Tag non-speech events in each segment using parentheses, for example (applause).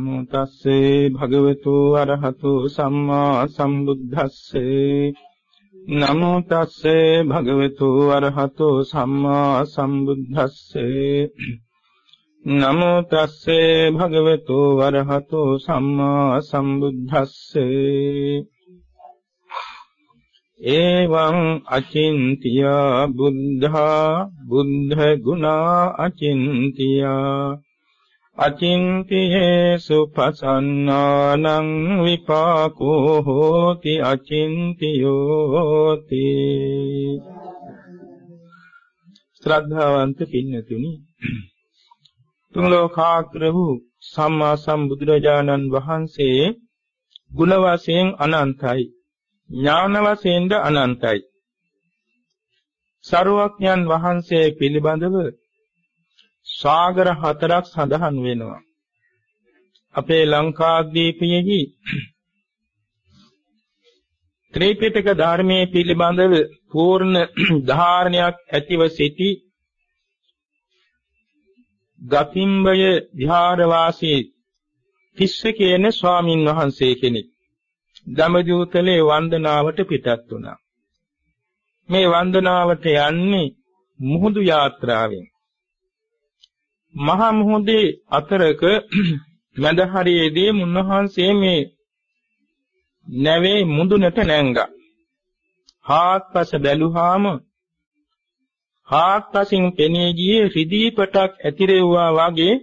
නමෝ තස්සේ භගවතු අරහතු සම්මා සම්බුද්දස්සේ. නමෝ තස්සේ භගවතු අරහතු සම්මා සම්බුද්දස්සේ. නමෝ තස්සේ භගවතු අරහතු සම්මා සම්බුද්දස්සේ. එවං අචින්තියා බුද්ධා බුද්ධ ගුණා අචින්තියා. අචින්තියේසු පසන්නානං විපාකෝ හෝති අචින්තියෝති. ශ්‍රද්ධාවන්ත පින්නතුනි තුන් ලෝකාග්‍ර වූ සම්මා සම්බුදුරජාණන් වහන්සේ ගුණ වශයෙන් අනන්තයි ඥාන වශයෙන්ද අනන්තයි. සරුවක්ඥන් වහන්සේ පිළිබඳව සාගර හතරක් සඳහන් වෙනවා. අපේ ලංකාද්වීපයේහි ත්‍රිපිටක ධර්මයේ පිළිබඳව පූර්ණ (clears throat) ධාරණයක් ඇතිව සිටි ගතිම්බය විහාරවාසී තිස්ස කියන ස්වාමින් වහන්සේ කෙනෙක් දමදූතලේ වන්දනාවට පිටත් වුණා. මේ වන්දනාවට යන්නේ මුහුදු යාත්‍රාවෙන්. මහා මුහුදේ අතරක (clears throat) මැද හරියේදී මුන්නහන්සේ මේ නැවේ මුදුනට නැංගා. හාත්පස බැලුවාම හාත්පසින් පෙනී ගියේ රිදී පටක් ඇතිරෙව්වා වගේ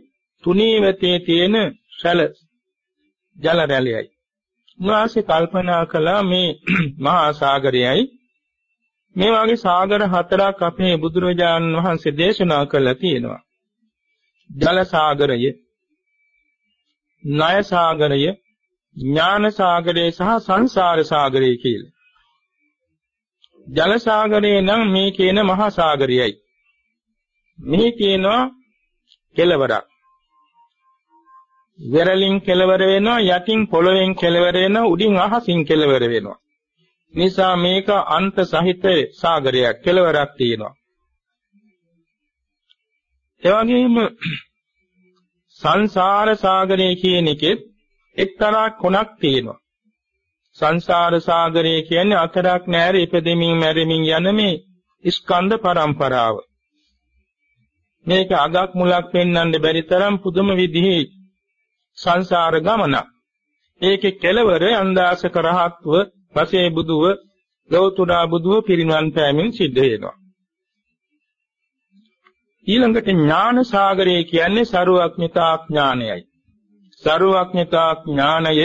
තුනී වෙතේ තියෙන සැල ජල රැළියයි. උන්වහන්සේ කල්පනා කළා මේ (clears throat) මහා සාගරයයි මේ වගේ සාගර හතරක් අපේ බුදුරජාණන් වහන්සේ දේශනා කළා තියෙනවා. ජල සාගරය ණය සාගරය ඥාන සාගරය සහ සංසාර සාගරය කියලා. ජල සාගරය නම් මේ කියන මහා සාගරයයි. මේ කියනවා කෙලවරක්. වෙරළින් කෙලවර වෙනවා යටින් පොළවෙන් කෙලවර වෙනවා උඩින් අහසින් කෙලවර වෙනවා. නිසා මේක අන්ත සහිත සාගරයක් කෙලවරක් තියෙනවා. එවැගේම සංසාර සාගරය කියන එකෙත් එක්තරා කොනක් තියෙනවා. සංසාර සාගරය කියන්නේ අතරක් නැර ඉපදෙමින් මැරෙමින් යන මේ ස්කන්ධ පරම්පරාව. මේක අගක් මුලක් පෙන්වන්න බැරි තරම් පුදුම විදිහේ සංසාර ගමනක්. ඒකේ කෙලවර අන්දාසක රහත්ව, පසේ බුදුව, ගෞතුඩා බුදුව පිරිනවන් පෑමින් සිද්ධ වෙනවා. ඊළඟට ඥාන සාගරය කියන්නේ ਸਰුවක්ඥතා ඥානයයි. ਸਰුවක්ඥතා ඥානය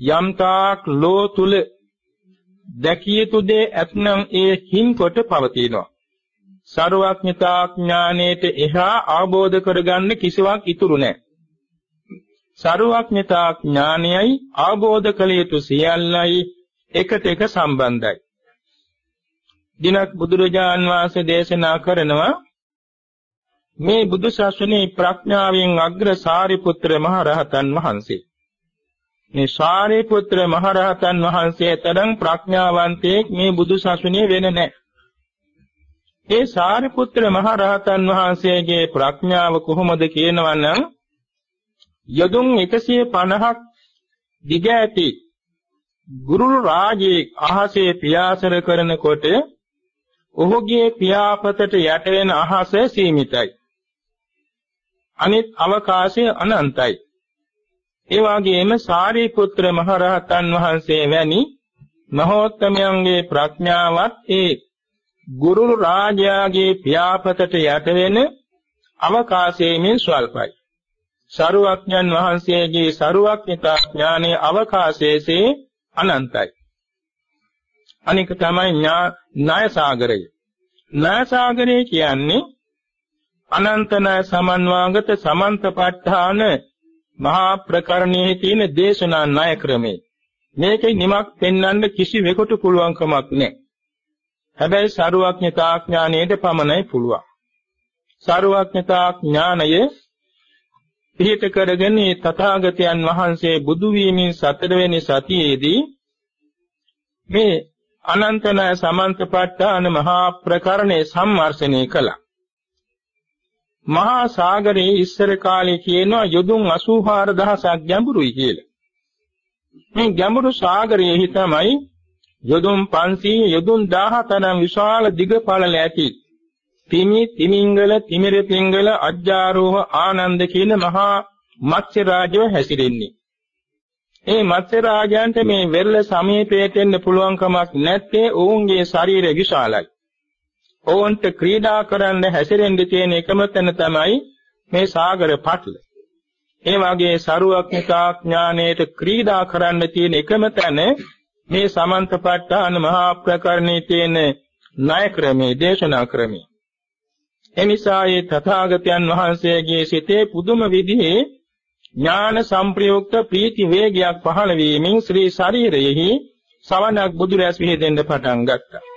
යම්තාක් ලෝ තුල දැකිය යුතු දේ ඇතනම් ඒ හිම්කොට පවතිනවා. ਸਰුවක්ඥතා ඥානයේට එහා ආબોධ කරගන්න කිසිවක් ඉතුරු නැහැ. ਸਰුවක්ඥතා ඥානයයි ආબોධ කළ යුතු සියල්ලයි එකට එක සම්බන්ධයි. දිනක් බුදුරජාන් වහන්සේ දේශනා කරනවා මේ බුදු ශාසනයේ ප්‍රඥාවෙන් අග්‍ර සාරිපුත්‍ර මහ රහතන් වහන්සේ මේ සාරිපුත්‍ර මහ රහතන් වහන්සේ තරම් ප්‍රඥාවන්තයෙක් මේ බුදු ශාසනයේ වෙන නැහැ. ඒ සාරිපුත්‍ර මහ රහතන් වහන්සේගේ ප්‍රඥාව කොහොමද කියනවනම් යදුන් 150ක් දිග ඇති ගුරු රාජයේ අහසේ පියාසර කරනකොට ඔහුගේ පියාපතට යට වෙන අහස සීමිතයි. අනිත් අවකාශය අනන්තයි. ඒ වගේම සාරිපුත්‍ර මහරහතන් වහන්සේ වැනි මහෝත්තමයන්ගේ ප්‍රඥාවත් ඒ ගුරු රාජයාගේ පියාපතට යට වෙන අවකාශයෙන් ස්වල්පයි. සරුවක්ඥන් වහන්සේගේ සරුවක්ඥතා ඥානයේ අවකාශයේ අනන්තයි. අනික තමයි ණය සාගරය. නාසාගරය කියන්නේ අනන්තන සමන්වාගත සමන්තපට්ඨාන මහා ප්‍රකරණයේ තියෙන දේශනා ණය ක්‍රමේ. මේකේ නිමක් පෙන්වන්න කිසිවෙකුට පුළුවන් කමක් නැහැ. හැබැයි සරුවඥතා ඥානයේද පමණයි පුළුවන්. සරුවඥතා ඥානය පිහිට කරගෙන තථාගතයන් වහන්සේ බුදු වීමෙන් සතරවෙනි සතියේදී මේ අනන්තන සමන්තපට්ඨාන මහා ප්‍රකරණේ සම්වර්ෂණය කළා. මහා සාගරයේ ඉස්සර කාලේ කියනවා යොදුන් 84000ක් ගැඹුරුයි කියලා. මේ ගැඹුරු සාගරයේ තමයි යොදුන් 500 යොදුන් 1000 තරම් විශාල දිග පළල ඇති තිමි තිමිංගල තිමිර පිංගල අජ්ජාරෝහ ආනන්ද කියන මහා මත්ස්‍ය රාජව හැසිරෙන්නේ. ඒ මත්ස්‍ය රාජයන්ට මේ වෙරළ සමීපයට එන්න පුළුවන් කමක් නැත්තේ ඔවුන්ගේ ශරීරය විශාලයි. ඔවුන්ට ක්‍රීඩා කරන්න හැසිරෙන්න තියෙන එකම තැන තමයි මේ සාගර පටල. ඒ වගේ සරුවක්නිකා ඥානයේට ක්‍රීඩා කරන්න තියෙන එකම තැන මේ සමන්තපට්ඨාන මහා ප්‍රකරණයේ තියෙන ණය ක්‍රමයේ දේශනා ක්‍රමයේ එනිසා ඒ තථාගතයන් වහන්සේගේ සිතේ පුදුම විදිහේ ඥාන සංප්‍රයුක්ත ප්‍රීති වේගයක් පහළ වීමෙන් ශ්‍රී ශරීරයෙහි සවනක් බුදුරැස් විහෙදෙන්න පටන් ගත්තා.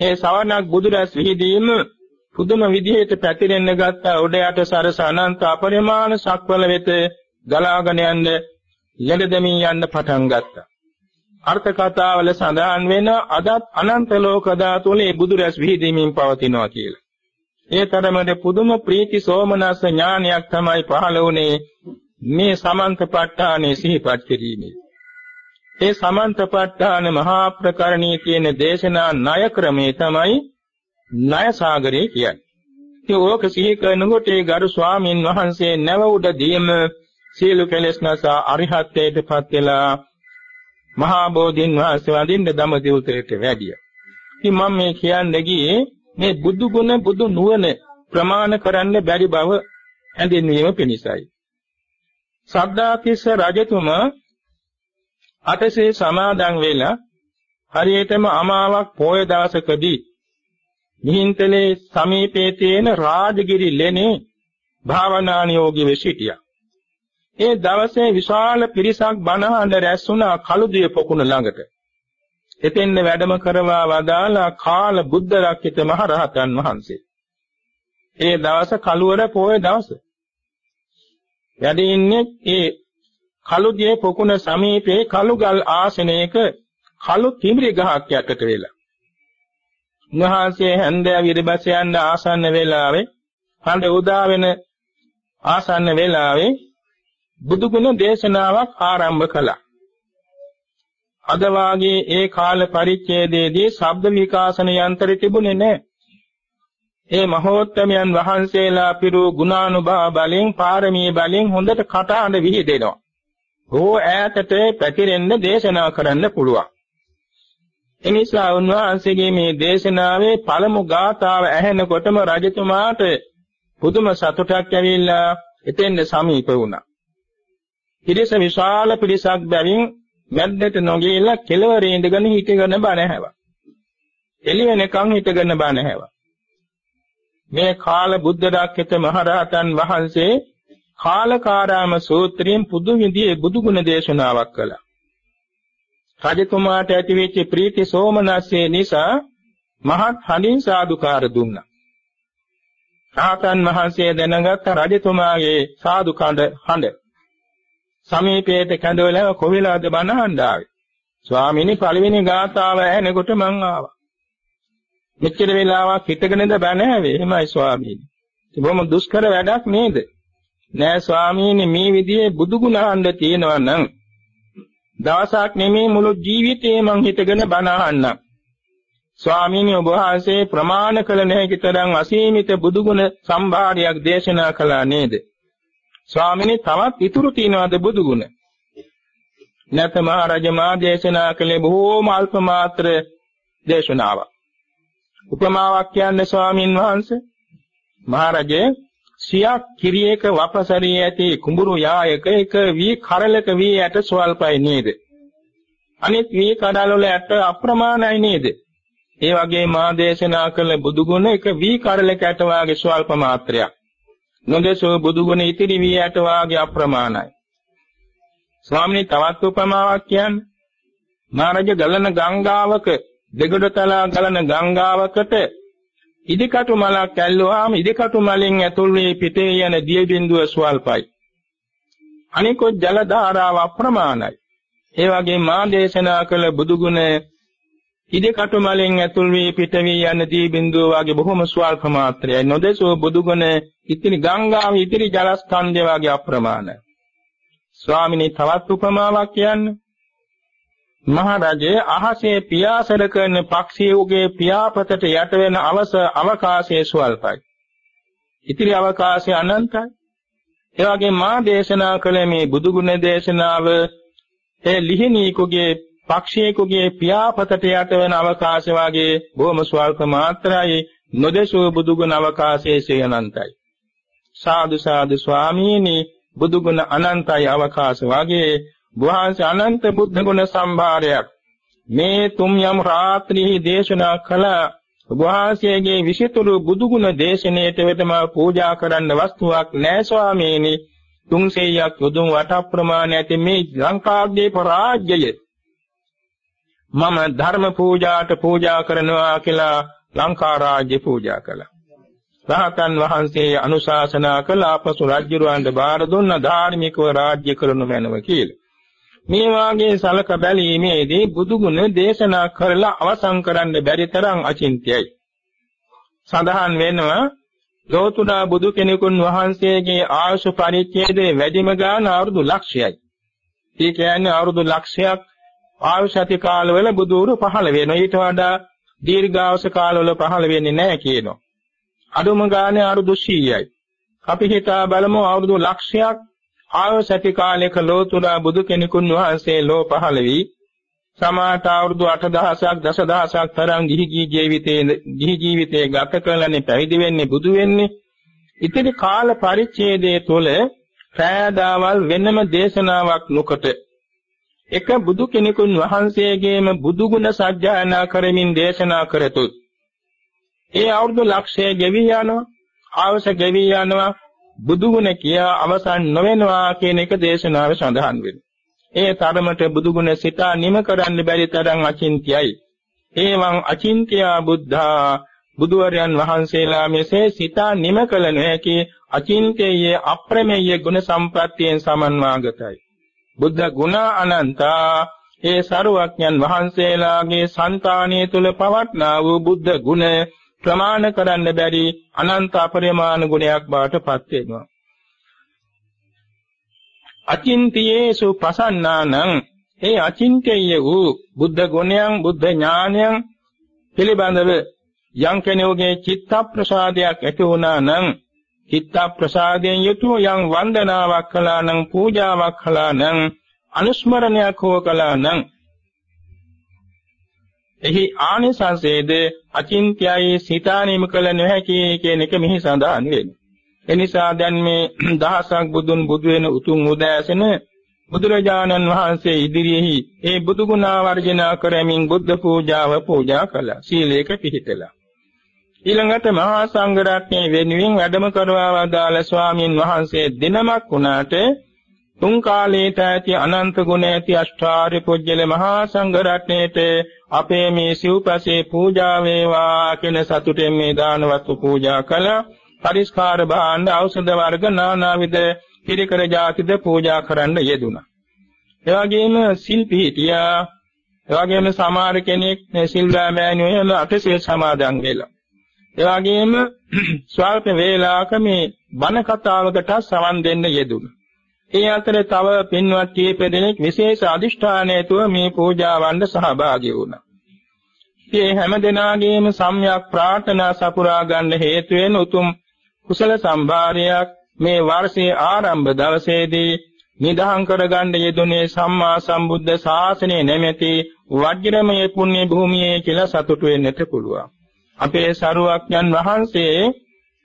ඒ සවනක් බුදුරැස් විහිදීම පුදුම විදිහට පැතිරෙන්න ගත්ත උඩ යට සරස අනන්ත අපරිමාණ සක්වල වෙත ගලාගෙන යන්න ළඟදමින් යන්න පටන් ගත්තා. අර්ථ කතාවල සඳහන් වෙන අදත් අනන්ත ලෝක ධාතුලේ බුදුරැස් විහිදීමෙන් පවතිනවා කියලා. ඒ තරමට පුදුම ප්‍රීති සෝමනස්ස ඥානයක් තමයි පහළ වුණේ මේ සමන්තපට්ඨානේ සිහිපත් කිරීමේ. ඒ සමන්තපට්ඨාන මහා ප්‍රකරණී කියන දේශනා ණය ක්‍රමේ තමයි ණය සාගරය කියන්නේ. ඒ ඕක සිහි කරනකොට ඒ ගරු ස්වාමින් වහන්සේ නැව උඩදීම සීල කෙලෙස් නැසා අරිහත්ත්වයටපත් වෙලා මහා බෝධින් වහන්සේ වඳින්න දඹදිවුතරට වැඩියා. ඉතින් මම මේ කියන්නේ ගියේ මේ බුදු ගුණ බුදු නුවණ ප්‍රමාණ කරන්න බැරි බව හැඳින්වීම පිණිසයි. සද්දාතිස්ස රජතුමා අටසේ සමාදන් වෙලා හරියටම අමාවක් පොය දවසකදී මිහින්තලේ සමීපයේ තියෙන රාජගිරි ලෙනේ භාවනානියෝගීව සිටියා. ඒ දවසේ විශාල පිරිසක් බණහඬ රැස් වුණා කළුදිය පොකුණ ළඟට. එතෙන්න වැඩම කරවා වදාලා කාල බුද්ධ රක්කිත මහ රහතන් වහන්සේ. ඒ දවස කළුවර පොය දවස. වැඩ ඉන්නේ ඒ කළුදියේ පොකුණ සමීපේ කළුගල් ආසනයක කළු තිමිරි ගහක් යටට වෙලා. උන්වහන්සේ හැන්දෑව ඉරිබස යන්න ආසන්න වෙලාවේ හඳ උදා වෙන ආසන්න වෙලාවේ බුදුගුණ දේශනාවක් ආරම්භ කළා. අද වාගේ ඒ කාල පරිච්ඡේදයේදී ශබ්ද විකාශන යන්ත්‍ර තිබුණේ නැහැ. ඒ මහෝත්තමයන් වහන්සේලා පිරු ගුණානුභාව බලෙන් පාරමී බලෙන් හොඳට කටහඬ විහිදෙනවා. ඕ ඈතට පැතිරෙන්න දේශනා කරන්න පුළුවන්. එනිසා උන්වහන්සේගේ මේ දේශනාවේ පළමු ගාථාව ඇහෙනකොටම රජතුමාට පුදුම සතුටක් ඇවිල්ලා එතෙන්ද සමීප වුණා. පිරිස විශාල පිරිසක් බැවින් මැද්දට නොගියලා කෙළවරේ ඉඳගෙන හිටගෙන බණ ඇහැවා. එළි වෙනකන් හිටගෙන බණ ඇහැවා. මේ කාල බුද්ධ දාක්කිත මහරහතන් වහන්සේ කාලකාරාම සූත්‍රයෙන් පුදු විදියේ බුදු ගුණ දේශනාවක් කළා. රජතුමාට ඇතිවෙච්ච ප්‍රීති සෝමනස්සේ නිසා මහත් හඬින් සාදුකාර දුන්නා. රහතන් වහන්සේ දැනගත් රජතුමාගේ සාදු කඳ හඬ සමීපයට කැඳවලා කොවිලාද බණහඬ ආවේ. ස්වාමීනි පළවෙනි ගාථාව ඇහෙනකොට මං ආවා. මෙච්චර වෙලාවක් හිටගෙනද බණ ඇවේ. එහෙමයි ස්වාමීනි. ඒ බොහොම දුෂ්කර වැඩක් නේද? නෑ ස්වාමීනි මේ විදිහේ බුදු ගුණ අහන්න තියෙනවා නම් දවසක් නෙමේ මුළු ජීවිතේ මං හිටගෙන බණ අහන්නම්. ස්වාමීනි ඔබ වහන්සේ ප්‍රමාණ කළ නැති තරම් අසීමිත බුදු ගුණ සම්භාරයක් දේශනා කළා නේද? ස්වාමීනි තවත් ඉතුරු තියනවාද බුදු ගුණ? නැත මහරජමා දේශනා කළේ බොහෝම අල්ප මාත්‍ර දේශනාවක්. උපමාවක් කියන්නේ ස්වාමින් වහන්සේ මහරජේ සියක් කිරියක වපසරිය ඇති කුඹුරු යායක එක වී කරලක වී ඇට ස්වල්පයි නේද? අනිත් වී කඩල වල ඇට අප්‍රමාණයි නේද? ඒ වගේ මා දේශනා කළ බුදු ගුණ එක වී කරල කැට වාගේ ස්වල්ප මාත්‍රයක්. නොදෙසෝ බුදු ගුණ ඉතිරි වී ඇට වාගේ අප්‍රමාණයි. ස්වාමීනි තවත් උපමාවක් කියන්නේ මහරජ ගලන ගංගාවක දෙගොඩ තලා ගලන ගංගාවකට ඉදිකටු මලක් ඇල්ලුවාම ඉදිකටු මලෙන් ඇතුල් වී පිටේ යන දිය බිඳුව ස්වල්පයි. අනිකොත් ජල ධාරාව අප්‍රමාණයි. ඒ වගේ මා දේශනා කළ බුදු ගුණ ඉදිකටු මලෙන් ඇතුල් වී පිට වී යන දී බිඳුව වගේ බොහොම ස්වල්ප මාත්‍රයයි. නොදෙසෝ බුදු ගුණ ඉතිරි ගංගාව ඉතිරි ජලස්කන්ධය වගේ අප්‍රමාණයි. ස්වාමිනේ තවත් උපමාවක් කියන්නේ මහරජේ අහසේ පියාසර කරන පක්ෂියෙකුගේ පියාපතට යට වෙන අවස අවකාශයේ ස්වල්පයි. ඉතිරි අවකාශය අනන්තයි. ඒ වගේ මා දේශනා කළ මේ බුදු ගුණ දේශනාව ඒ ලිහිණීකුගේ පක්ෂියෙකුගේ පියාපතට යට වෙන අවකාශය වාගේ බොහොම ස්වල්ප මාත්‍රයි නොදේශෝ බුදු ගුණ අවකාශයේ සියනන්තයි. සාදු සාදු ස්වාමීනි බුදු ගුණ අනන්තයි අවකාශ වාගේ වහන්සේ අනන්ත බුද්ධ ගුණ සම්භාරයක් මේ තුම් යම් රාත්‍රියේ දේශනා කළ වහන්සේගේ විසිතුරු බුදු ගුණ දේශනාවට වෙතම පූජා කරන්න වස්තුවක් නැහැ ස්වාමීනි 300ක් යොදුන් වට ප්‍රමාණ ඇති මේ ලංකාද්වීප රාජ්‍යය මම ධර්ම පූජාට පූජා කරනවා කියලා ලංකා රාජ්‍ය පූජා කළා. රහතන් වහන්සේ අනුශාසනා කළ අපසු රජුරවන්ට බාර දුන්න ධාර්මිකව රාජ්‍ය කරනු මැනව කියලා. මේ වාගේ සලක බැලීමේදී බුදුගුණ දේශනා කරලා අවසන් කරන්න බැරි තරම් අචින්ත්‍යයි. සඳහන් වෙනවා ලෝතුරා බුදු කෙනෙකුන් වහන්සේගේ ආයුෂ පරිච්ඡේදයේ වැඩිම ගාන අවුරුදු ලක්ෂයයි. ඒ කියන්නේ අවුරුදු ලක්ෂයක් ආයුෂ ඇති කාලවල බුදුරු පහළ වෙනවා. ඊට වඩා දීර්ඝාස කාලවල පහළ වෙන්නේ නැහැ කියනවා. අඩුම ගානේ අවුරුදු 100යි. අපි හිතා බලමු අවුරුදු ලක්ෂයක් ආයෝසති කාලයක ලෝතුරා බුදු කෙනෙකුන් වහන්සේ ලෝ පහළ වී සමාත අවුරුදු 8000ක් දසදහසක් තරම් ගිහි ජීවිතයේ ගිහි ජීවිතයේ ගත කරලානේ පැවිදි වෙන්නේ බුදු වෙන්නේ. ඉතිරි කාල පරිච්ඡේදයේ තුල පෑදාවල් වෙනම දේශනාවක් නොකොට එක බුදු කෙනෙකුන් වහන්සේගේම බුදු ගුණ සජ්ජායනා කරමින් දේශනා කරතොත් ඒ අවුරුදු ලක්ෂය ගෙවි යනවා ආවස ගෙවි යනවා බුදුගුණ කියා අවසන් නොවෙනවා කියන එක දේශනාවේ සඳහන් වෙනවා. ඒ තරමට බුදුගුණ සිතා නිම කරන්න බැරි තරම් අචින්ත්‍යයි. ඒවං අචින්ත්‍යා බුද්ධා බුදුවරයන් වහන්සේලා මෙසේ සිතා නිම කළ නොහැකි අචින්ත්‍යයේ අප්‍රමේය ගුණ සම්ප්‍රත්‍යයෙන් සමන්වාගතයි. බුද්ධ ගුණ අනන්තා ඒ සරුවඥන් වහන්සේලාගේ సంతානිය තුල පවත්නා වූ බුද්ධ ගුණ ප්‍රමාණ කරන්න බැරි අනන්ත අපරිමාණ ගුණයක් බවට පත් වෙනවා. අචින්තියේසු ප්‍රසන්නානං ඒ අචින්තේය වූ බුද්ධ ගුණයන් බුද්ධ ඥානයන් පිළිබඳව යම් කෙනෙකුගේ චිත්ත ප්‍රසාදයක් ඇති වුණා නම් චිත්ත ප්‍රසාදයෙන් යුතුව යම් වන්දනාවක් කළා නම් පූජාවක් කළා නම් අනුස්මරණයක් හෝ කළා නම් එහි ආනිසංසයේද අචින්ත්‍යයි සිතානීම කළ නොහැකි කියන එක මෙහි සඳහන් වෙනවා. එනිසා දැන් මේ (clears throat) දහසක් බුදුන් බුදු වෙන උතුම් උදෑසන බුදුරජාණන් වහන්සේ ඉදිරියේහි ඒ බුදු ගුණ වර්ජනා කරමින් බුද්ධ පූජාව පූජා කළා. සීලයක පිහිටලා. ඊළඟට මහා සංඝ රත්නයේ වෙනුවෙන් වැඩම කරවා වදාළ ස්වාමීන් වහන්සේ දිනමක් වුණාට තුන් කාලේට ඇති අනන්ත ගුණ ඇති අෂ්ටාර්ය පුජ්‍යල මහා සංඝ රත්නයේට අපේ මේ සිව්පසේ පූජා වේවා කියන සතුටෙන් මේ දානවත්තු පූජා කළා. පරිස්කාර භාණ්ඩ ඖෂධ වර්ග නානාවිද පිරිකර ජාතිද පූජා කරන්න යෙදුණා. ඒ වගේම සිල් පිහිටියා. ඒ වගේම සමහර කෙනෙක් සිල්වා මෑණියෝ අටසිල් සමාදන් වෙලා. ඒ වගේම ස්වල්ප වේලාවක මේ බණ කතාවකට සවන් දෙන්න යෙදුණා. ඒ අතර තව පින්වත් කීප දෙනෙක් විශේෂ අදිෂ්ඨානයතුව මේ පූජාවන්ට සහභාගී වුණා. මේ හැම දෙනාගේම සම්‍යක් ප්‍රාර්ථනා සපුරා ගන්න හේතු වෙන උතුම් කුසල සම්භාරයක් මේ වර්ෂයේ ආරම්භ දවසේදී නිදහම් කරගන්න යෙදුනේ සම්මා සම්බුද්ධ ශාසනය නැමැති වජ්‍රමය පුණ්‍ය භූමියේ කියලා සතුටු වෙන්නට පුළුවන්. අපේ සරුවක්ඥන් වහන්සේ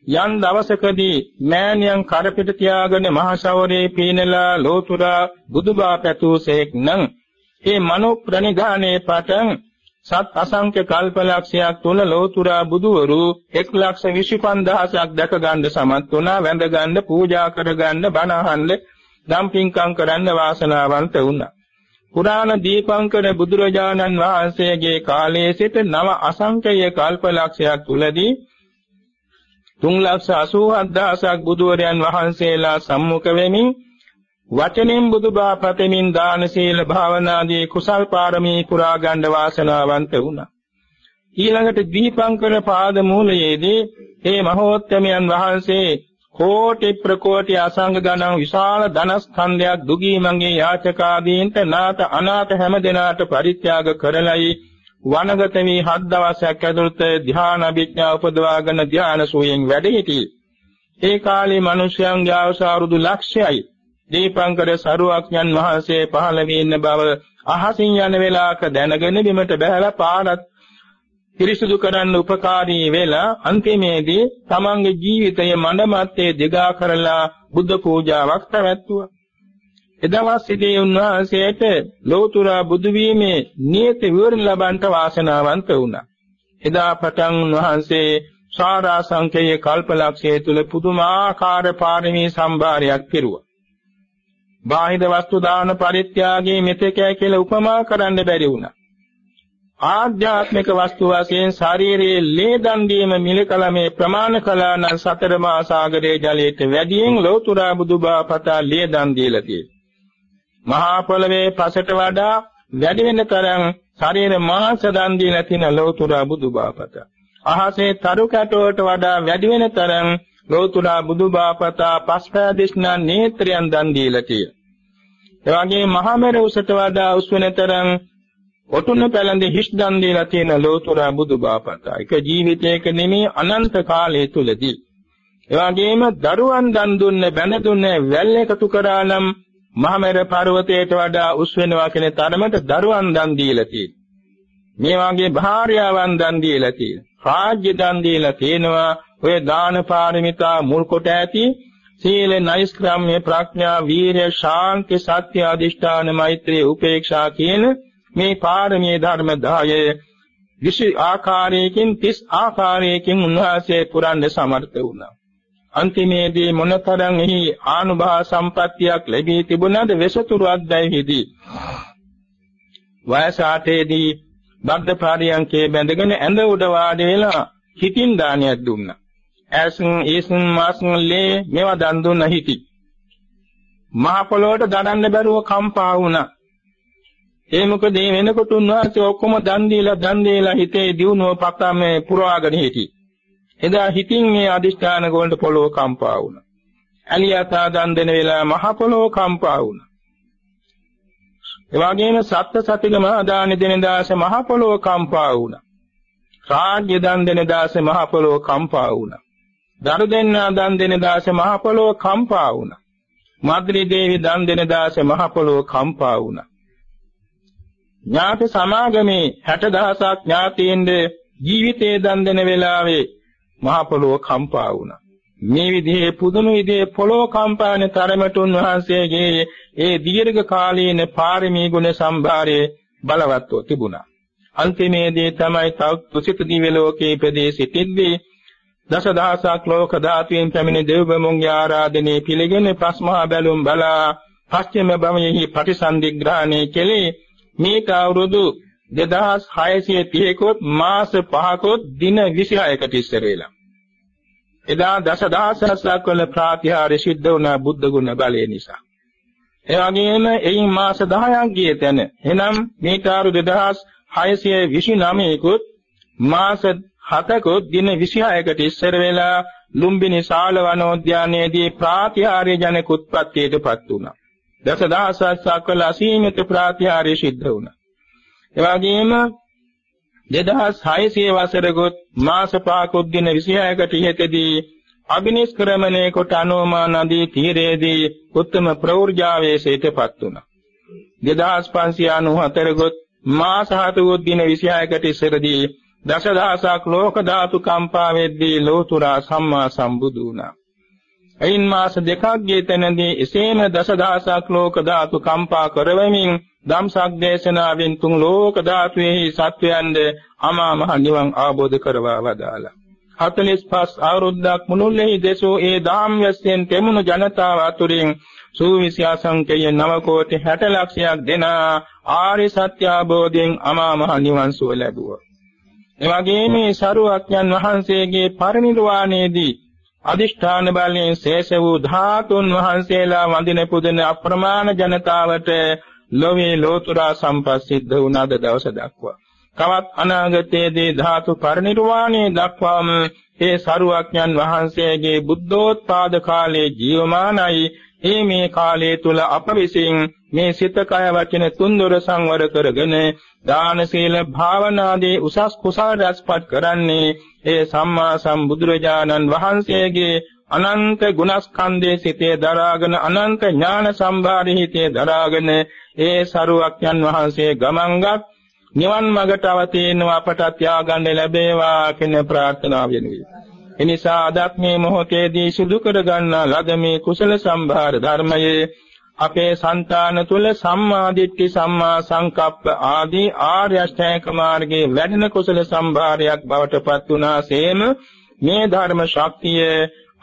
යම් දවසකදී මෑණියන් කරපිට තියාගෙන මහසවරේ පීනලා ලෝතුරා බුදුබා පැතුසේක් නම් ඒ මනෝ ප්‍රණිධානයේ පටන් සත් අසංඛ්‍ය කල්පලක්ෂයක් තුල ලෝතුරා බුදුවරු 125000ක් දැක ගන්න සමත් වුණා වැඳ ගන්න පූජා කර ගන්න බණ අහන්න දම් පින්කම් කරන්න වාසනාවන්ත වුණා. පුරාණ දීපංකර බුදුරජාණන් වහන්සේගේ කාලයේ සිට නව අසංඛ්‍ය කල්පලක්ෂයක් තුලදී 387000ක් බුදුවරයන් වහන්සේලා සම්මුඛ වෙමින් වචනෙන් බුදුබා පතමින් දාන සීල භාවනාදී කුසල් පාරමී පුරා ගන්න වාසනාවන්ත වුණා. ඊළඟට දීපංකර පාද මූලයේදී මේ මහෝත්තමයන් වහන්සේ කෝටි ප්‍රකෝටි අසංග ගණන් විශාල ධනස්කන්ධයක් දුගී මගේ යාචකාදීන්ට නාත අනාත හැම දෙනාට පරිත්‍යාග කරලයි වනගත වී හත් දවසක් ඇතුළත ධ්‍යාන අභිඥා උපදවාගෙන ධ්‍යාන සෝයෙන් වැඩ සිටී. ඒ කාලේ මිනිසයන්ගේ අවසාරුදු ලක්ෂයයි දීපංකර සරුවක්ඥන් වහන්සේ පහළ වී ඉන්න බව අහසින් යන වෙලාවක දැනගෙන බිමට බැහැලා පාරත් පිරිසුදු කරන්න උපකාරී වෙලා අන්තිමේදී තමන්ගේ ජීවිතය මඬමත්තේ දිගා කරලා බුද්ධ පූජාවක් පැවැත්තුවා. එදවස්සිදී උන්වහන්සේට ලෝතර බුදු වීමේ නියත විවරණ ලබන්නට වාසනාවන්ත වුණා. එදා පටන් උන්වහන්සේ සාරා සංකේය කල්පලක්ෂය තුල පුදුමාකාර පාරමී සම්භාරයක් පිරුවා. බාහිර වස්තු දාන පරිත්‍යාගයේ මෙතෙකයි කියලා උපමා කරන්න බැරි වුණා. ආධ්‍යාත්මික වස්තු වශයෙන් ශාරීරියේ ලේ දන් දීම මිලකල මේ ප්‍රමාණ කළා නම් සතර මා සාගරයේ ජලයට වැඩියෙන් ලෝතුරා බුදුබා පතා ලේ දන් දීලා තියෙනවා. මහා පොළවේ පසට වඩා වැඩි වෙන තරම් ශරීර මාංශ දන් දීලා තියෙන ලෝතුරා බුදුබා පතා. අහසේ තරු කැටුවට වඩා වැඩි වෙන තරම් ලෝතුරා බුදුබාපතා පස්පෑදිස්නා නේත්‍රයන් දන් දීලා තියෙනවා. ඒ වගේ මහමෙර උසට වඩා උස් වෙන තරම් ඔටුන පැලඳ හිස් දන් දීලා තියෙන ලෝතුරා බුදුබාපතා. එක ජීවිතයක නෙමේ අනන්ත කාලය තුලදී. ඒ වගේම දරුවන් දන් දුන්නේ බැන දුන්නේ වැල් එකතු කරා නම් මහමෙර පර්වතයට වඩා උස් වෙනවා කියන තරමට දරුවන් දන් දීලා තියෙනවා. මේ වගේ භාර්යාවන් දන් දීලා තියෙනවා. රාජ්‍ය දන් දීලා තියෙනවා. ඔය දාන පාරමිතා මුල් කොට ඇති සීල නෛෂ්ක්‍රම්‍ය ප්‍රඥා වීර්ය ශාන්ති සත්‍ය අධිෂ්ඨාන මෛත්‍රී උපේක්ෂා කියන මේ පාරමී ධර්ම 10 විශි ආකාරයකින් 30 ආකාරයකින් උන්වහන්සේ පුරන්න සමර්ථ වුණා. අන්තිමේදී මොනතරම් එහි ආනුභාව සම්පත්තියක් ලැබී තිබුණාද වෙසතුරු අධ්‍යයෙහිදී වයස 8ේදී බද්ද පාරියංකේ බැඳගෙන ඇඳ උඩ වාඩි වෙලා හිතින් දානයක් දුන්නා. ඇසුන් ඊසුන් මාසුන් ලේ මේවා දන් දුන්න හිටි. මහ පොළොවට දඩන්න බැරුව කම්පා වුණා. ඒ මොකද මේ වෙනකොට උන්වහන්සේ ඔක්කොම දන් දීලා දන් දීලා හිතේ දියුණුව පක්කම පුරවාගෙන හිටි. එදා හිතින් මේ අදිෂ්ඨාන ගෝලට පොළොව කම්පා වුණා. ඇලියතා දන් දෙන වෙලාව මහ පොළොව කම්පා වුණා. ඒ වගේම සත්‍ය සතිගම ආදාන දෙන දාස මහ පොළොව කම්පා වුණා. රාජ්‍ය දන් දෙන දාස මහ පොළොව කම්පා වුණා. දරු දෙන්නා දන් දෙන දාස මහ පොළොව කම්පා වුණා. මද්රි දේවි දන් දෙන දාස මහ පොළොව කම්පා වුණා. ඥාති සමාගමේ 60000ක් ඥාතීන්ද ජීවිතේ දන් දෙන වෙලාවේ මහ පොළොව කම්පා වුණා. මේ විදිහේ පුදුම විදිහේ පොළොව කම්පාන තරමට උන්වහන්සේගේ ඒ දීර්ඝ කාලීන පාරමී ගුණ සම්භාරයේ බලවත්ව තිබුණා. අන්තිමේදී තමයි තව තුසිත දිව්‍ය ලෝකයේ ඉපදී සිටිද්දී දසදහසක් ලෝක ධාතුවෙන් පැමිණි දෙව්බමුන්ගේ ආරාධනයේ පිළිගෙන පස්මහා බැලුම් බලා පස්චිම භවයෙහි ප්‍රතිසන්දිග්‍රහණය කෙලේ මේක අවුරුදු 2630කොත් මාස 5කොත් දින 26කට ඉස්සර වෙලා එදා දසදහසක් වල ප්‍රාතිහාර්ය සිද්ධ වුණ බුද්ධ ගුණ බලය නිසා ඒ වගේම එයින් මාස 10ක් ගිය තැන එනම් මේක අවුරුදු 2629කොත් මාස හතකොත් දින 26කට ඉස්සර වෙලා ලුම්බිනි ශාල වනෝද්‍යානයේදී ප්‍රාතිහාර්ය ජනක උත්පත්තියටපත් වුණා. දසදහසක් වල අසීමිත ප්‍රාතිහාර්ය සිද්ධ වුණා. ඒ වගේම 2600 වසරකොත් මාස පහකොත් දින 26කට ඉහතදී අබිනිෂ්ක්‍රමණය කොට අනෝමා නදී තීරයේදී උත්තම ප්‍රෞර්ජාවේශයටපත් වුණා. 2594 ගොත් මාස 7 දින 26කට ඉස්සරදී දසදහසක් ලෝක ධාතු කම්පා වෙද්දී ලෝතුරා සම්මා සම්බුදු වුණා. එයින් මාස දෙකක් ගිය තැනදී එසේම දසදහසක් ලෝක ධාතු කම්පා කරවමින් ධම්සක් දේශනාවෙන් තුන් ලෝක ධාතුවේ සත්වයන්ද අමා මහ නිවන් ආબોධ කරවා වදාලා 45 අවුරුද්දක් මුළුල්ලේ දෙසෝ ඒ ධාම්යස්යෙන් තෙමුණු ජනතාව අතුරින් සූවිසි අසංකේය නව කෝටි 60 ලක්ෂයක් දෙන ආර්ය සත්‍ය අවබෝධයෙන් අමා මහ නිවන් සුව ලැබුවා. එවැගේම මේ සරුවක්යන් වහන්සේගේ පරිනිර්වාණයේදී අදිෂ්ඨාන බලයෙන් ශේෂ වූ ධාතුන් වහන්සේලා වඳින පුදන අප්‍රමාණ ජනතාවට ලෝවේ ලෝතුරා සම්පස්සිද්ධ වුණාද දවස දක්වා. තවත් අනාගතයේදී ධාතු පරිනිර්වාණය දක්වාම ඒ සරුවක්ඥන් වහන්සේගේ බුද්ධෝත්පාද කාලයේ ජීවමානයි ඒ මේ කාලය තුල අප විසින් මේ සිත කය වචන තුන්දොර සංවර කරගෙන දාන සීල භාවනාදී උසස් කුසල රැස්පත් කරන්නේ ඒ සම්මා සම්බුදුරජාණන් වහන්සේගේ අනන්ත ගුණස්කන්ධයේ සිටේ දරාගෙන අනන්ත ඥාන සම්භාරයේ හිතේ දරාගෙන ඒ සරුවක්යන් වහන්සේ ගමන්ගත් නිවන් මඟට අවතීනව අපට ත්‍යාගන්න ලැබේවා කියන ප්‍රාර්ථනාව වෙනුයි. එනිසා අදත් මේ මොහොතේදී සිදු කර ගන්නා ලද මේ කුසල සම්භාර ධර්මයේ අපේ సంతාන තුල සම්මා දිට්ඨි සම්මා සංකප්ප ආදී ආර්ය අෂ්ටාංග මාර්ගයේ වැඩෙන කුසල සම්භාරයක් බවට පත් වුණාseම මේ ධර්ම ශක්තිය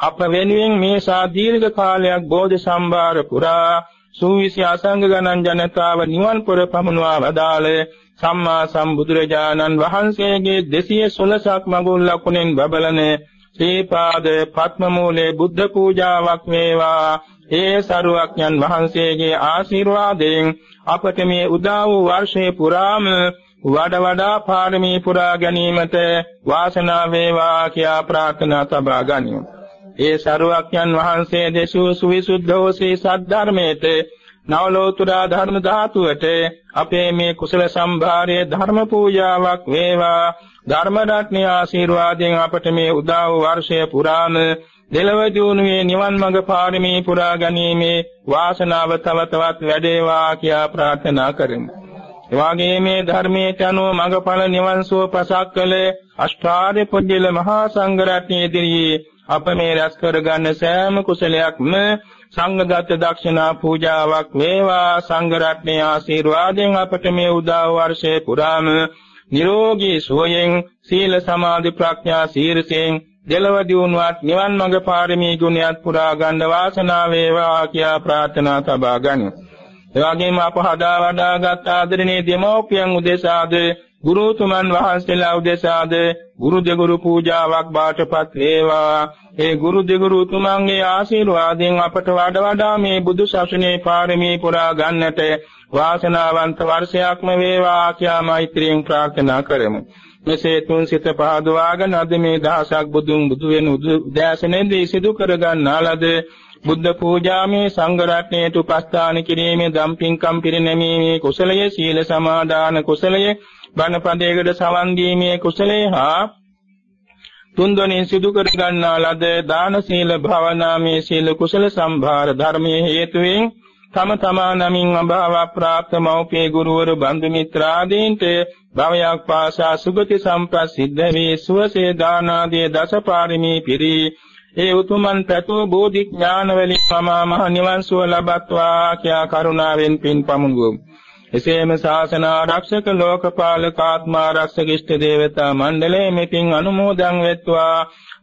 අප වෙනුවෙන් මේ සා දීර්ඝ කාලයක් බෝධි සම්භාර පුරා සූවිසි අසංග ගණන් ජනතාව නිවන් පුර පමුණවා වදාළ සම්මා සම්බුදුරජාණන් වහන්සේගේ 216ක් මඟුල් ලකුණෙන් බබලන ශ්‍රීපාද පත්ම මූලේ බුද්ධ පූජාවක් වේවා ඒ සරුවක්ඥන් වහන්සේගේ ආශිර්වාදයෙන් අපට මේ උදා වූ වර්ෂයේ පුරාම වඩ වඩා පාරමී පුරා ගැනීමට වාසනාව වේවා කියා ප්‍රාර්ථනා තබා ගනිමු. ඒ සරුවක්ඥන් වහන්සේ දෙසූ සුවිසුද්ධ වූ ශ්‍රී සද්ධර්මයේත නවලෝතුරා ධර්ම ධාතුවට අපේ මේ කුසල සම්භාරයේ ධර්ම පූජාවක් වේවා ධර්ම රත්නයේ ආශිර්වාදයෙන් අපට මේ උදා වූ වර්ෂය පුරාම දෙලව දියුණුවේ නිවන් මඟ පාරමී පුරා ගැනීමේ වාසනාව තව තවත් වැඩේවා කියා ප්‍රාර්ථනා කරමු. එවාගේ මේ ධර්මයේ අනුව මඟඵල නිවන් සුව පසක් කළ අෂ්ටාර්ය පුජ්‍යල මහා සංඝ රත්නයේ ඉදිරියේ අප මේ රැස් කරගන්න සෑම කුසලයක්ම සංඝගත දක්ෂිනා පූජාවක් වේවා සංඝ රත්නයේ ආශිර්වාදයෙන් අපට මේ උදා වර්ෂයේ පුරාම නිරෝගී සුවයෙන් සීල සමාධි ප්‍රඥා සීරසෙන් දෙලව දියුණුවත් නිවන් මඟ පාරමී ගුණයත් පුරා ගන්න වාසනාව වේවා කියා ප්‍රාර්ථනා තබා ගනිමු. එවැගේම අප හදා වඩාගත් ආදරණීය දෙමෝපියන් උදෙසාද ගුරුතුමන් වහන්සේලා උදෙසාද ගුරු දෙගුරු පූජාවක් බාටපත් වේවා. ඒ ගුරු දෙගුරු තුමන්ගේ ආශිර්වාදයෙන් අපට වඩා වඩා මේ බුදු සසුනේ පාරමී පුරා ගන්නට වාසනාවන්ත වර්ෂයක්ම වේවා කියා මෛත්‍රියෙන් ප්‍රාර්ථනා කරමු. මෙසේ තුන් සිත පහදවාගෙන අද මේ දහසක් බුදුන් බුදු වෙන උදෑසනේදී සිදු කර ගන්නාලද බුද්ධ පූජාමේ සංඝ රත්නයට උපස්ථාන කිරීමේ දම්පින්කම් පිරිනැමීමේ කුසලයේ සීල සමාදාන කුසලයේ බණ පදයකට සවන් දීමේ කුසලයේ හා තුන්දොනින් සිදු කර ගන්නා ලද දාන සීල භාවනාමේ සීල කුසල සම්භාර ධර්මයේ හේතුවෙන් තම තමා නමින් අභාව ප්‍රාප්ත මෞපිය ගුරුවරු බන්දු මිත්‍රාදීන්ට භවයක් පාසා සුගති සම්ප්‍රසිද්ධ වේ සුවසේ දානාදී දසපාරමී පිරි. ඒ උතුමන් පැතූ බෝධි ඥාන වලින් සමා මහ නිවන් සුව ලබත්වා කියා කරුණාවෙන් පින් පමුණුවමු. එසේම ශාසන ආරක්ෂක ලෝකපාලක ආත්මාරක්ෂක ඉෂ්ට දේවතා මණ්ඩලයේ මෙතින් අනුමෝදන් වෙත්වා.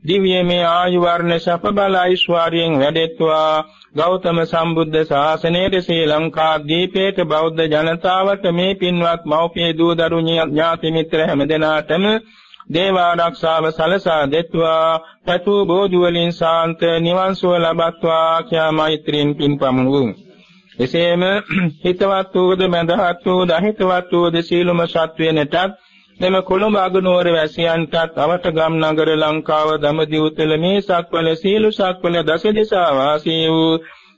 දිව්‍යමය ආයු වර්ණ ශප බල ඓශ්වර්යයෙන් වැඩෙත්වා. ගෞතම සම්බුද්ධ ශාසනයේ ශ්‍රී ලංකා දීපේට බෞද්ධ ජනතාවට මේ පින්වත් මව්පිය දූ දරු ඥාති මිත්‍ර හැමදෙනාටම දේව ආරක්ෂාව සලසා දෙත්වා. පතු බෝධි වලින් සාන්ත නිවන් සුව ලබත්වා. කියා මෛත්‍රීන් පින් පමුණුමු එසේම (clears throat) හිතවත් වූද මඳහත් වූද අහිතවත් වූද සීලම සත්වයනටත් මෙම කොළඹ අගනුවර වැසියන්ටත් අවටගම් නගර ලංකාව දමදිව තෙල මේ සක්වල සීලු සක්වල දස දිසා වාසී වූ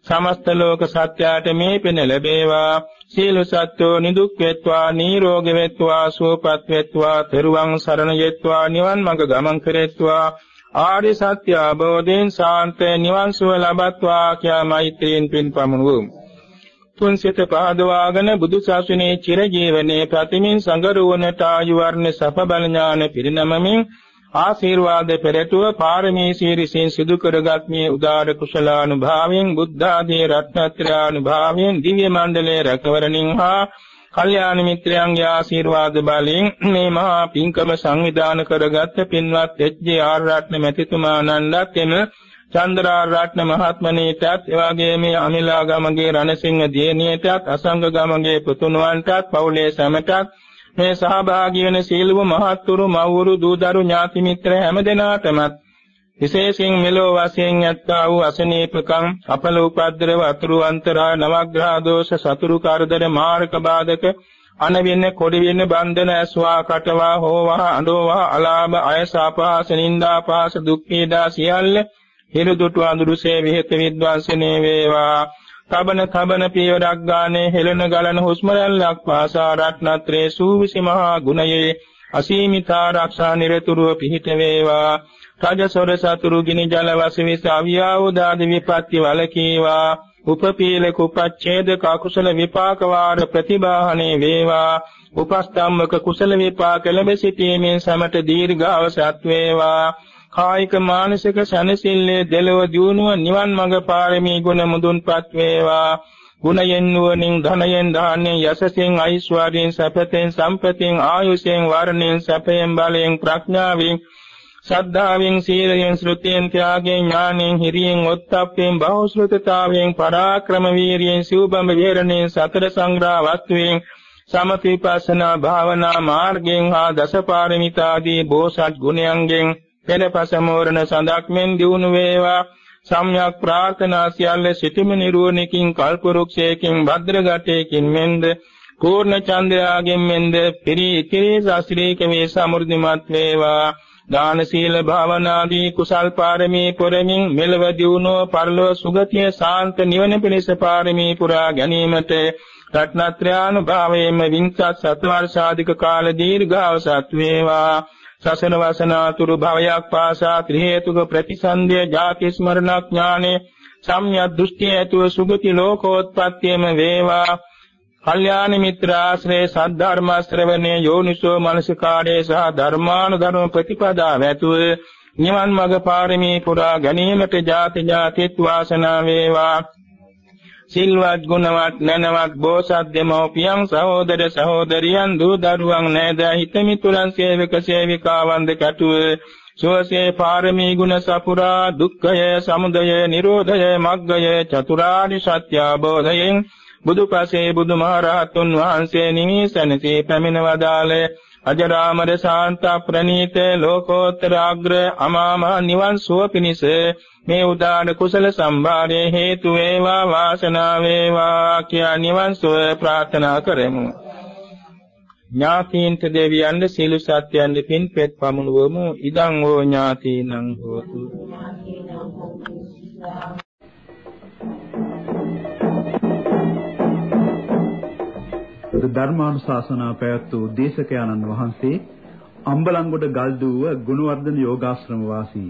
සමස්ත ලෝක සත්‍යයට මේ පෙන ලැබේවා. සීල සත්‍යෝ නිදුක් වෙත්වා නිරෝගී වෙත්වා සුවපත් වෙත්වා තෙරුවන් සරණ යෙත්වා නිවන් මඟ ගමන් කෙරෙත්වා. ආරි සත්‍ය අවබෝධයෙන් සාන්ත නිවන් සුව ලබත්වා කියා මෛත්‍රියෙන් පින් පමුණුවමු තුන් සිත පහදවාගෙන බුදු සසුනේ චිර ජීවනයේ ප්‍රතිමින් සංගරුවනට ආයු වර්ණ සප බල ඥාන පිරිනමමින් ආශිර්වාද පෙරටුව පාරමී සීරිසින් සිදු කරගත් මේ උදාර කුසලානුභාවයෙන් බුද්ධ ආදී රත්නත්‍රානුභාවයෙන් දිව්‍ය මණ්ඩලයේ රැකවරණින් හා කල්යාණ මිත්‍රයන්ගේ ආශිර්වාද බලයෙන් මේ මහා පින්කම සංවිධාන කරගත් පින්වත් එච්.ජේ. ආර් රත්න මැතිතුමාණන්වත් එම චන්ද්‍රා රත්න මහත්මණීටත් එවාගේ මේ අමිලා ගමගේ රණසිංහ දියණියටත් අසංග ගමගේ පුතුණුවන්ටත් පවුලේ සැමටත් මේ සහභාගී වෙන සීලව මහත්තුරු මව්වරු දූදරු ඥාති මිත්‍ර හැම දෙනාටමත් විශේෂයෙන් මෙලෝ වශයෙන් ඇත්තා වූ අසනීපකම් අපල උපද්දරව අතුරු අන්තරා නවග්‍රහ දෝෂ සතුරු කරදර මාර්ග බාධක අනවින්න කොඩි වෙන්න බන්ධන ඇස්වා කටවා හෝවා අඬෝවා අලාභ අයස අපහාස නිന്ദා පාස දුක් පීඩා සියල්ල හිරු දුටු අඳුරුසේ විහෙත විද්වාංශනේ වේවා. තබන තබන පියවරක් ගානේ හෙළන ගලන හුස්ම රැල්ලක් පාසා රත්නත්‍රේ සූවිසි මහා ගුණයේ අසීමිත ආරක්ෂා නිරතුරුව පිහිට වේවා. රජසොර සතුරු ගිනි ජල වසවිස අවියාවදාද විපත්ති වලකීවා උපපීල කුපච්ඡේද කකුසල විපාක වාර ප්‍රතිබාහනේ වේවා. උපස්තම්මක කුසල විපාක ලැබ සිටීමෙන් සමට දීර්ඝවසත් වේවා. කායික මානසික සනසිල්ලේ දෙලව දියුණුව නිවන් මඟ පාරමී ගුණ මුදුන්පත් වේවා. ගුණයෙන් නුවණින් ධනයෙන් දානෙන් යසසෙන් ඓශ්වර්යයෙන් සැපතෙන් සම්පතෙන් ආයුෂයෙන් වර්ණයෙන් සැපයෙන් බලයෙන් ප්‍රඥාවෙන් ශ්‍රද්ධාවෙන් සීලයෙන් ශ්‍රුතියෙන් ත්‍යාගයෙන් ඥානෙන් හිරියෙන් ඔත්තප්පෙන් බහුශ්‍රතතාවයෙන් පරාක්‍රම වීරියෙන් සිව්බඹ විහරණයෙන් සතර සංග්‍රහ වස්තුවෙන් සමතිපස්සනා භාවනා මාර්ගයෙන් හා දසපාරමිතාදී බෝසත් ගුණයන්ගෙන් පෙරපස මෝරණ සඳක්මෙන් දිනු වේවා. සම්්‍යක් ප්‍රාර්ථනා සියල්ල සිටිම නිරුවණකින් කල්පරුක්ෂයකින් භද්‍රගතයකින් මෙන්ද පූර්ණ චන්ද්‍රයාගෙන් මෙන්ද පිරි ඉතිරි ශාස්ත්‍රීය වේ සමෘද්ධිමත් වේවා. දාන සීල භාවනාදී කුසල් පාරමී පුරමින් මෙලව දියුණුව පරලොව සුගතිය සාන්ත නිවන පිණිස පාරමී පුරා ගැනීමට රත්නත්‍රානුභාවයෙන්ම වින්සත් සත්වර්ෂාධික කාල දීර්ඝවසත් වේවා. සසන වසනාතුරු භවයක් පාසා ත්‍රි හේතුක ප්‍රතිසන්දිය ජාති ස්මරණ ඥානෙ සම්‍යක් දෘෂ්ටි ඇතුව සුගති ලෝකෝත්පත්තියම වේවා. කල්යාණ මිත්‍ර ආශ්‍රේ සද්ධර්ම ශ්‍රවණේ යෝනිසෝ මනසිකාරේ සහ ධර්මානුධර්ම ප්‍රතිපදා වැතුව නිවන් මඟ පාරමී පුරා ගැනීමට ජාති ජාතිත් වාසනාව වේවා. සිල්වත් ගුණවත් නැනවත් බෝසත් දෙමෝපියන් සහෝදර සහෝදරියන් දූ දරුවන් නෑද හිතමිතුරන් සේවක සේවිකාවන් දෙකටුව සෝසේ පාරමී ගුණ සපුරා දුක්ඛය සමුදය නිරෝධය මග්ගය චතුරාර්ය සත්‍ය අවබෝධයෙන් බුදුපසේ බුදුමහරහතුන් වහන්සේ නිමිසනසේ පැමිණ වදාළේ අජරාමර ශාන්ත ප්‍රණීත ලෝකෝත්තර අග්‍ර අමාම නිවන් සුව පිණිස මේ උදාන කුසල සම්භාරයේ හේතු වේවා වාසනාව වේවා කියා නිවන් සුව ප්‍රාර්ථනා කරමු. ඥාතීන්ට දෙවියන්ද සීල සත්‍යයන්ද පින් පෙත් පමුණුවමු. ඉදං ඕ ඥාතීනං හෝතු. ධර්මානුශාසනා පැවැත් වූ දේශකයන්න් වහන්සේ අම්බලන්ගොඩ ගල්දුව ගුණවර්ධන යෝගාශ්‍රම වාසී.